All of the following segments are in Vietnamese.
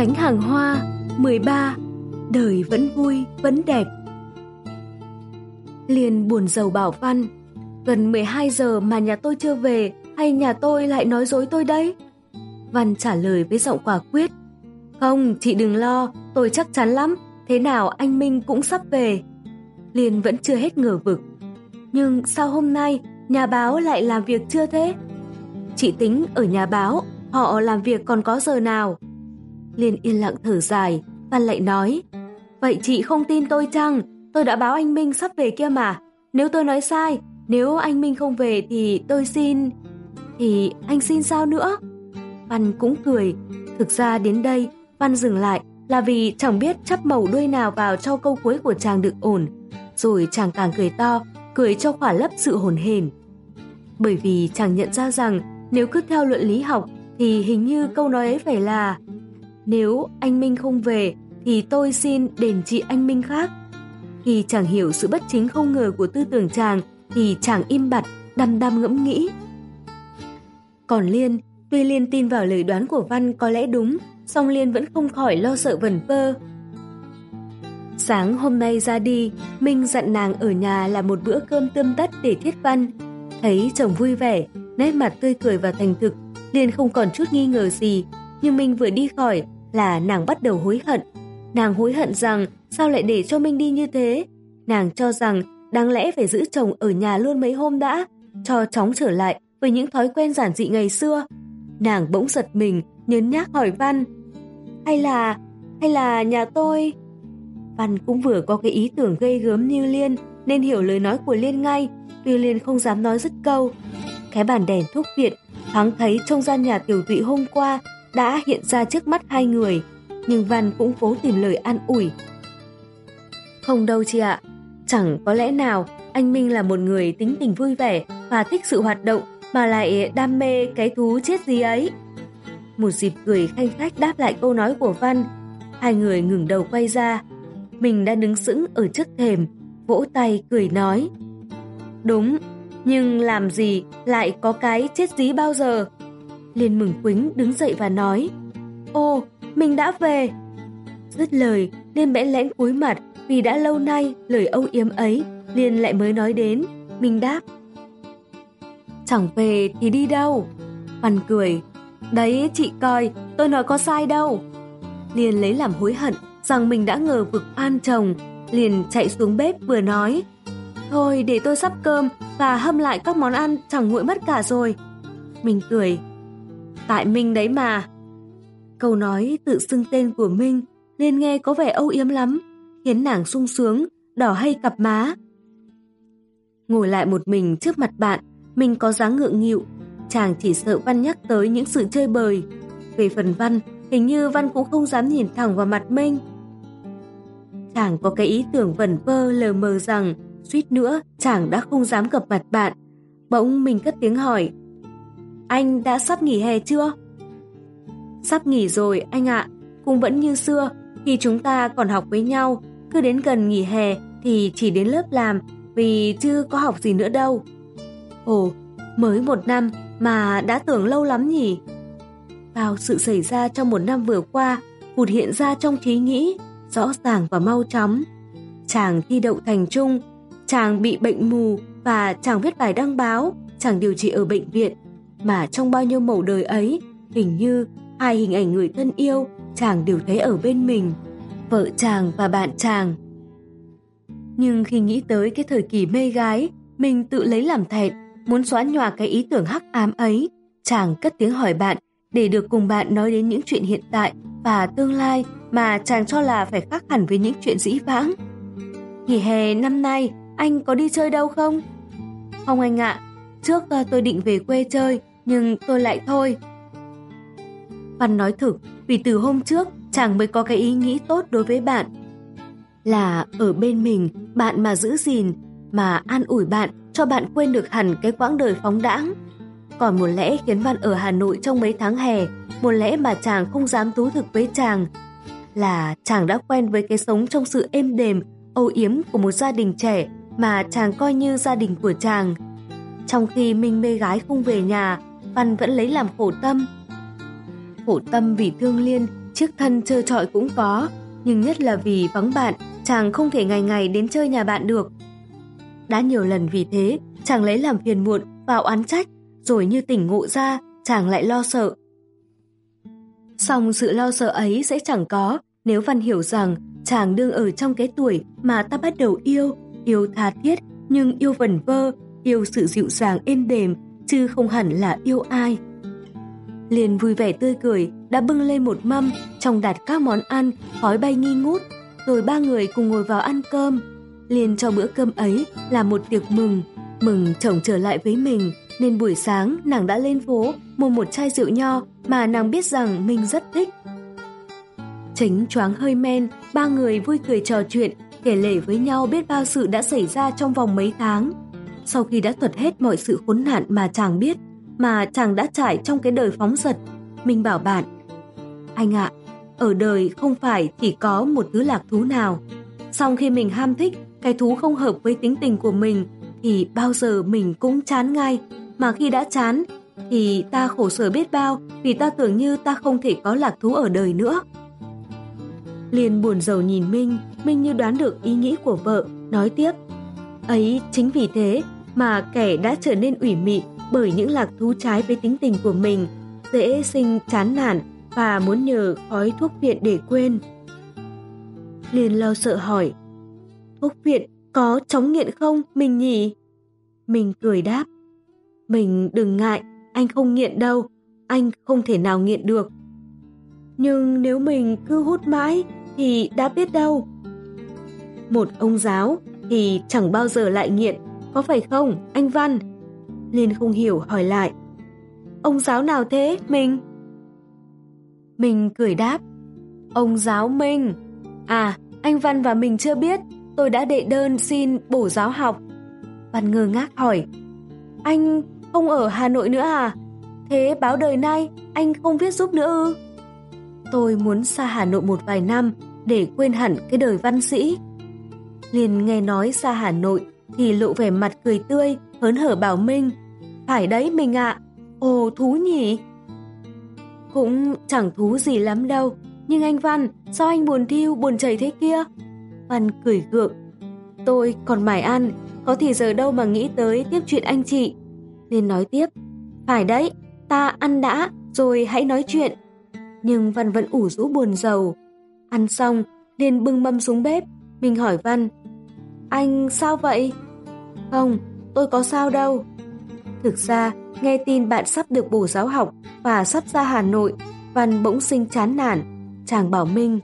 Gánh hàng hoa 13 Đời vẫn vui, vẫn đẹp. Liền buồn giàu bảo Văn Gần 12 giờ mà nhà tôi chưa về Hay nhà tôi lại nói dối tôi đấy? Văn trả lời với giọng quả quyết Không, chị đừng lo Tôi chắc chắn lắm Thế nào anh Minh cũng sắp về. Liên vẫn chưa hết ngờ vực Nhưng sao hôm nay Nhà báo lại làm việc chưa thế? Chị tính ở nhà báo Họ làm việc còn có giờ nào? Liên yên lặng thở dài Văn lại nói Vậy chị không tin tôi chăng Tôi đã báo anh Minh sắp về kia mà Nếu tôi nói sai Nếu anh Minh không về thì tôi xin Thì anh xin sao nữa Văn cũng cười Thực ra đến đây Văn dừng lại là vì chẳng biết chắp màu đuôi nào vào cho câu cuối của chàng được ổn. Rồi chàng càng cười to, cười cho khỏa lấp sự hồn hển. Bởi vì chàng nhận ra rằng nếu cứ theo luận lý học thì hình như câu nói ấy phải là nếu anh Minh không về thì tôi xin đền chị anh Minh khác. Khi chàng hiểu sự bất chính không ngờ của tư tưởng chàng thì chàng im bặt, đăm đăm ngẫm nghĩ. Còn Liên, tuy Liên tin vào lời đoán của Văn có lẽ đúng, song Liên vẫn không khỏi lo sợ vẩn vơ. Sáng hôm nay ra đi, Minh dặn nàng ở nhà là một bữa cơm tươm tất để thiết văn. Thấy chồng vui vẻ, nét mặt tươi cười và thành thực, Liên không còn chút nghi ngờ gì, nhưng Minh vừa đi khỏi là nàng bắt đầu hối hận. Nàng hối hận rằng sao lại để cho Minh đi như thế. Nàng cho rằng đáng lẽ phải giữ chồng ở nhà luôn mấy hôm đã, cho chóng trở lại với những thói quen giản dị ngày xưa. Nàng bỗng giật mình, nhớn nhác hỏi Văn. Hay là, hay là nhà tôi... Văn cũng vừa có cái ý tưởng gây gớm như Liên nên hiểu lời nói của Liên ngay, tuy Liên không dám nói dứt câu. Cái bàn đèn thuốc viện thoáng thấy trong gian nhà tiểu tụy hôm qua đã hiện ra trước mắt hai người, nhưng Văn cũng cố tìm lời an ủi. Không đâu chị ạ, chẳng có lẽ nào anh Minh là một người tính tình vui vẻ và thích sự hoạt động mà lại đam mê cái thú chết gì ấy. Một dịp cười khanh khách đáp lại câu nói của Văn, hai người ngừng đầu quay ra. Mình đã đứng sững ở trước thềm, vỗ tay cười nói. Đúng, nhưng làm gì lại có cái chết dí bao giờ? Liên mừng quính đứng dậy và nói. Ô, mình đã về. Dứt lời, Liên bẽ lẽn cúi mặt vì đã lâu nay lời âu yếm ấy Liên lại mới nói đến. Mình đáp. Chẳng về thì đi đâu? Văn cười. Đấy chị coi, tôi nói có sai đâu. Liên lấy làm hối hận rằng mình đã ngờ vực an chồng, liền chạy xuống bếp vừa nói. Thôi để tôi sắp cơm và hâm lại các món ăn chẳng nguội mất cả rồi. Mình cười. Tại Minh đấy mà. Câu nói tự xưng tên của Minh nên nghe có vẻ âu yếm lắm, khiến nàng sung sướng, đỏ hay cặp má. Ngồi lại một mình trước mặt bạn, mình có dáng ngượng nghịu, chàng chỉ sợ Văn nhắc tới những sự chơi bời. Về phần Văn, hình như Văn cũng không dám nhìn thẳng vào mặt Minh. Chàng có cái ý tưởng vẩn vơ lờ mờ rằng suýt nữa chàng đã không dám gặp mặt bạn. Bỗng mình cất tiếng hỏi anh đã sắp nghỉ hè chưa? Sắp nghỉ rồi anh ạ, cũng vẫn như xưa khi chúng ta còn học với nhau, cứ đến gần nghỉ hè thì chỉ đến lớp làm vì chưa có học gì nữa đâu. Ồ, mới một năm mà đã tưởng lâu lắm nhỉ? Bao sự xảy ra trong một năm vừa qua vụt hiện ra trong trí nghĩ, rõ ràng và mau chóng. Chàng thi đậu thành trung, chàng bị bệnh mù và chàng viết bài đăng báo, chàng điều trị ở bệnh viện. Mà trong bao nhiêu màu đời ấy, hình như hai hình ảnh người thân yêu chàng đều thấy ở bên mình, vợ chàng và bạn chàng. Nhưng khi nghĩ tới cái thời kỳ mê gái, mình tự lấy làm thẹn, muốn xóa nhòa cái ý tưởng hắc ám ấy, chàng cất tiếng hỏi bạn để được cùng bạn nói đến những chuyện hiện tại và tương lai mà chàng cho là phải khác hẳn với những chuyện dĩ vãng. Nghỉ hè năm nay, anh có đi chơi đâu không? Không anh ạ, trước ờ, tôi định về quê chơi, nhưng tôi lại thôi. Văn nói thực, vì từ hôm trước chàng mới có cái ý nghĩ tốt đối với bạn. Là ở bên mình, bạn mà giữ gìn, mà an ủi bạn cho bạn quên được hẳn cái quãng đời phóng đãng. Còn một lẽ khiến Văn ở Hà Nội trong mấy tháng hè, một lẽ mà chàng không dám thú thực với chàng, là chàng đã quen với cái sống trong sự êm đềm, âu yếm của một gia đình trẻ mà chàng coi như gia đình của chàng. Trong khi Minh mê gái không về nhà, Văn vẫn lấy làm khổ tâm. Khổ tâm vì thương Liên chiếc thân trơ trọi cũng có, nhưng nhất là vì vắng bạn, chàng không thể ngày ngày đến chơi nhà bạn được. Đã nhiều lần vì thế, chàng lấy làm phiền muộn vào oán trách, rồi như tỉnh ngộ ra, chàng lại lo sợ. Xong sự lo sợ ấy sẽ chẳng có nếu Văn hiểu rằng chàng đương ở trong cái tuổi mà ta bắt đầu yêu, yêu tha thiết nhưng yêu vẩn vơ, yêu sự dịu dàng êm đềm chứ không hẳn là yêu ai. Liền vui vẻ tươi cười đã bưng lên một mâm trong đặt các món ăn khói bay nghi ngút rồi ba người cùng ngồi vào ăn cơm. Liền cho bữa cơm ấy là một tiệc mừng, mừng chồng trở lại với mình nên buổi sáng nàng đã lên phố mua một chai rượu nho mà nàng biết rằng mình rất thích. Chính choáng hơi men, ba người vui cười trò chuyện, kể lể với nhau biết bao sự đã xảy ra trong vòng mấy tháng. Sau khi đã thuật hết mọi sự khốn nạn mà chàng biết, mà chàng đã trải trong cái đời phóng giật, mình bảo bạn, anh ạ, ở đời không phải chỉ có một thứ lạc thú nào. Xong khi mình ham thích, cái thú không hợp với tính tình của mình, thì bao giờ mình cũng chán ngay. Mà khi đã chán, thì ta khổ sở biết bao vì ta tưởng như ta không thể có lạc thú ở đời nữa. Liền buồn rầu nhìn Minh, Minh như đoán được ý nghĩ của vợ, nói tiếp. Ấy chính vì thế mà kẻ đã trở nên ủy mị bởi những lạc thú trái với tính tình của mình, dễ sinh chán nản và muốn nhờ khói thuốc viện để quên. Liền lo sợ hỏi, thuốc viện có chống nghiện không mình nhỉ? Mình cười đáp, mình đừng ngại, anh không nghiện đâu, anh không thể nào nghiện được. Nhưng nếu mình cứ hút mãi thì đã biết đâu. Một ông giáo thì chẳng bao giờ lại nghiện, có phải không, anh Văn? Liên không hiểu hỏi lại. Ông giáo nào thế, mình? Mình cười đáp. Ông giáo Minh. À, anh Văn và mình chưa biết, tôi đã đệ đơn xin bổ giáo học. Văn ngơ ngác hỏi. Anh không ở Hà Nội nữa à? Thế báo đời nay anh không viết giúp nữa ư? Tôi muốn xa Hà Nội một vài năm để quên hẳn cái đời văn sĩ. Liền nghe nói xa Hà Nội thì lộ vẻ mặt cười tươi, hớn hở bảo Minh. Phải đấy mình ạ, ồ thú nhỉ? Cũng chẳng thú gì lắm đâu, nhưng anh Văn, sao anh buồn thiêu, buồn chảy thế kia? Văn cười gượng. Tôi còn mải ăn, có thì giờ đâu mà nghĩ tới tiếp chuyện anh chị. Nên nói tiếp, phải đấy, ta ăn đã, rồi hãy nói chuyện. Nhưng Văn vẫn ủ rũ buồn rầu. Ăn xong, liền bưng mâm xuống bếp. Mình hỏi Văn, anh sao vậy? Không, tôi có sao đâu. Thực ra, nghe tin bạn sắp được bổ giáo học và sắp ra Hà Nội, Văn bỗng sinh chán nản. Chàng bảo Minh,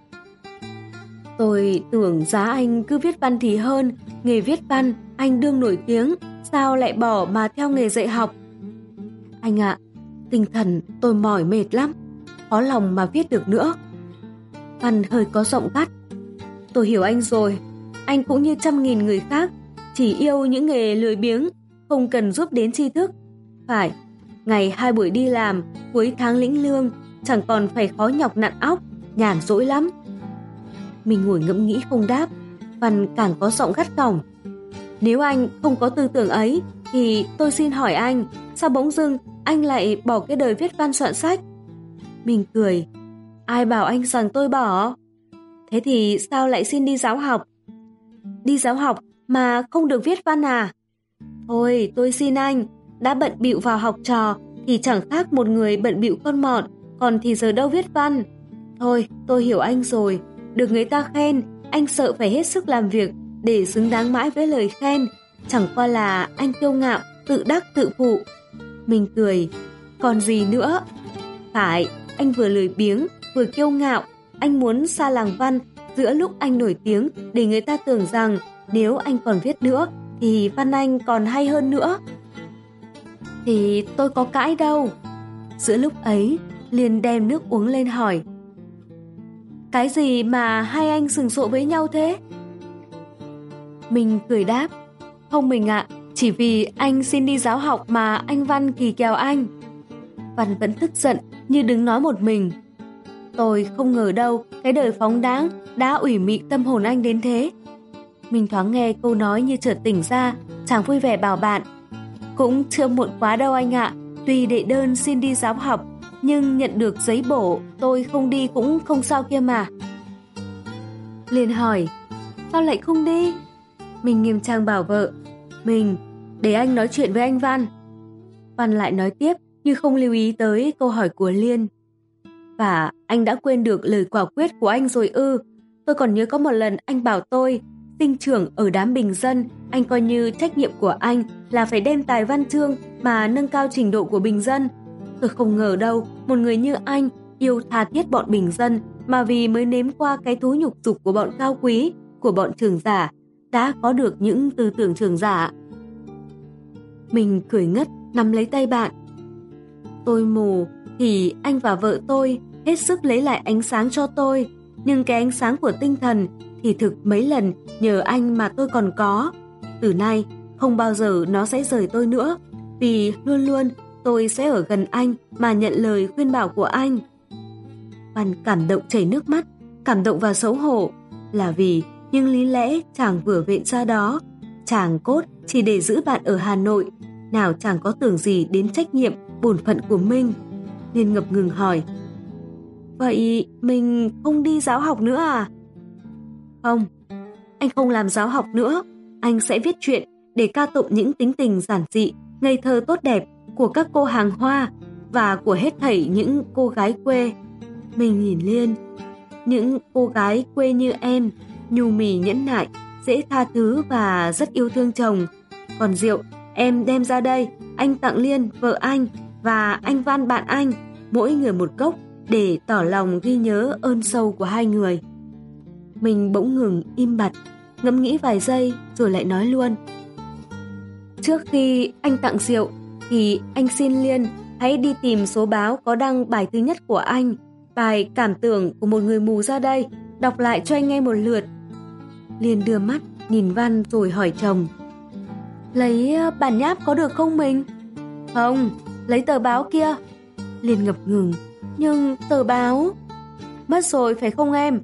Tôi tưởng giá anh cứ viết văn thì hơn, nghề viết văn, anh đương nổi tiếng, sao lại bỏ mà theo nghề dạy học? Anh ạ, tinh thần tôi mỏi mệt lắm, khó lòng mà viết được nữa. Văn hơi có giọng gắt. Tôi hiểu anh rồi, anh cũng như trăm nghìn người khác, chỉ yêu những nghề lười biếng, không cần giúp đến tri thức. Phải, ngày hai buổi đi làm, cuối tháng lĩnh lương, chẳng còn phải khó nhọc nặn óc, nhàn rỗi lắm. Mình ngồi ngẫm nghĩ không đáp, Văn càng có giọng gắt gỏng. Nếu anh không có tư tưởng ấy, thì tôi xin hỏi anh, sao bỗng dưng anh lại bỏ cái đời viết văn soạn sách? Mình cười, ai bảo anh rằng tôi bỏ? Thế thì sao lại xin đi giáo học? Đi giáo học mà không được viết văn à? Thôi, tôi xin anh, đã bận bịu vào học trò thì chẳng khác một người bận bịu con mọn, còn thì giờ đâu viết văn. Thôi, tôi hiểu anh rồi, được người ta khen, anh sợ phải hết sức làm việc để xứng đáng mãi với lời khen, chẳng qua là anh kiêu ngạo, tự đắc tự phụ. Mình cười, còn gì nữa? Phải, anh vừa lười biếng, vừa kiêu ngạo, anh muốn xa làng văn giữa lúc anh nổi tiếng để người ta tưởng rằng nếu anh còn viết nữa thì văn anh còn hay hơn nữa. Thì tôi có cãi đâu. Giữa lúc ấy, liền đem nước uống lên hỏi. Cái gì mà hai anh sừng sộ với nhau thế? Mình cười đáp. Không mình ạ, chỉ vì anh xin đi giáo học mà anh Văn kỳ kèo anh. Văn vẫn tức giận như đứng nói một mình. Tôi không ngờ đâu cái đời phóng đáng đã ủy mị tâm hồn anh đến thế. Mình thoáng nghe câu nói như chợt tỉnh ra, chàng vui vẻ bảo bạn. Cũng chưa muộn quá đâu anh ạ, tuy đệ đơn xin đi giáo học, nhưng nhận được giấy bổ tôi không đi cũng không sao kia mà. Liền hỏi, sao lại không đi? Mình nghiêm trang bảo vợ, mình, để anh nói chuyện với anh Văn. Văn lại nói tiếp như không lưu ý tới câu hỏi của Liên. Và anh đã quên được lời quả quyết của anh rồi ư. Tôi còn nhớ có một lần anh bảo tôi, sinh trưởng ở đám bình dân, anh coi như trách nhiệm của anh là phải đem tài văn chương mà nâng cao trình độ của bình dân. Tôi không ngờ đâu, một người như anh yêu tha thiết bọn bình dân mà vì mới nếm qua cái thú nhục dục của bọn cao quý, của bọn trường giả, đã có được những tư tưởng trường giả. Mình cười ngất, nắm lấy tay bạn. Tôi mù, thì anh và vợ tôi hết sức lấy lại ánh sáng cho tôi, nhưng cái ánh sáng của tinh thần thì thực mấy lần nhờ anh mà tôi còn có. Từ nay, không bao giờ nó sẽ rời tôi nữa, vì luôn luôn tôi sẽ ở gần anh mà nhận lời khuyên bảo của anh. Văn cảm động chảy nước mắt, cảm động và xấu hổ, là vì nhưng lý lẽ chàng vừa viện ra đó, chàng cốt chỉ để giữ bạn ở Hà Nội, nào chàng có tưởng gì đến trách nhiệm, bổn phận của mình. Nên ngập ngừng hỏi, Vậy mình không đi giáo học nữa à? Không, anh không làm giáo học nữa, anh sẽ viết chuyện để ca tụng những tính tình giản dị, ngây thơ tốt đẹp của các cô hàng hoa và của hết thảy những cô gái quê. Mình nhìn Liên, những cô gái quê như em, nhu mì nhẫn nại, dễ tha thứ và rất yêu thương chồng. Còn rượu, em đem ra đây, anh tặng Liên, vợ anh và anh Văn bạn anh, mỗi người một cốc để tỏ lòng ghi nhớ ơn sâu của hai người. Mình bỗng ngừng im bặt, ngẫm nghĩ vài giây rồi lại nói luôn. Trước khi anh tặng rượu thì anh xin Liên hãy đi tìm số báo có đăng bài thứ nhất của anh, bài cảm tưởng của một người mù ra đây, đọc lại cho anh nghe một lượt. Liên đưa mắt, nhìn Văn rồi hỏi chồng. Lấy ờ, bản nháp có được không mình? Không, lấy tờ báo kia. Liên ngập ngừng, nhưng tờ báo... Mất rồi phải không em?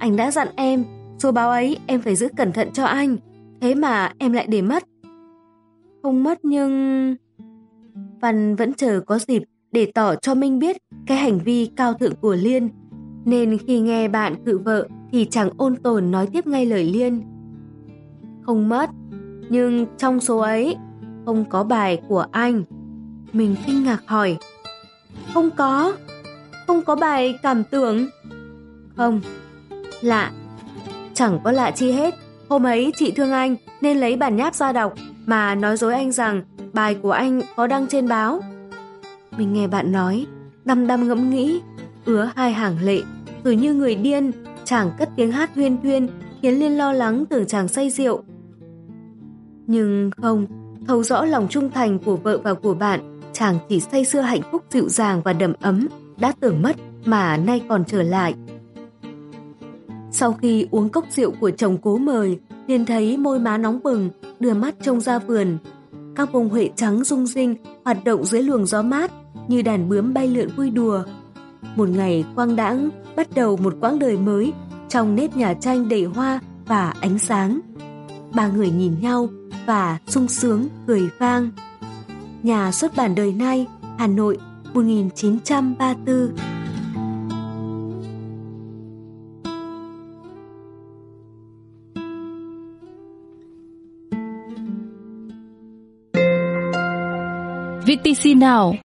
Anh đã dặn em, số báo ấy em phải giữ cẩn thận cho anh. Thế mà em lại để mất. Không mất nhưng... Văn vẫn chờ có dịp để tỏ cho Minh biết cái hành vi cao thượng của Liên. Nên khi nghe bạn cự vợ thì chàng ôn tồn nói tiếp ngay lời Liên. Không mất, nhưng trong số ấy không có bài của anh. Mình kinh ngạc hỏi. Không có, không có bài cảm tưởng. Không, lạ, chẳng có lạ chi hết. Hôm ấy chị thương anh nên lấy bản nháp ra đọc mà nói dối anh rằng bài của anh có đăng trên báo. Mình nghe bạn nói, đăm đăm ngẫm nghĩ, ứa hai hàng lệ, rồi như người điên, chàng cất tiếng hát huyên thuyên, khiến Liên lo lắng tưởng chàng say rượu. Nhưng không, thấu rõ lòng trung thành của vợ và của bạn, chàng chỉ say sưa hạnh phúc dịu dàng và đầm ấm, đã tưởng mất mà nay còn trở lại. Sau khi uống cốc rượu của chồng cố mời, liền thấy môi má nóng bừng, đưa mắt trông ra vườn. Các bông huệ trắng rung rinh hoạt động dưới luồng gió mát như đàn bướm bay lượn vui đùa. Một ngày quang đãng bắt đầu một quãng đời mới trong nếp nhà tranh đầy hoa và ánh sáng. Ba người nhìn nhau và sung sướng cười vang. Nhà xuất bản đời nay, Hà Nội, 1934 ATC now.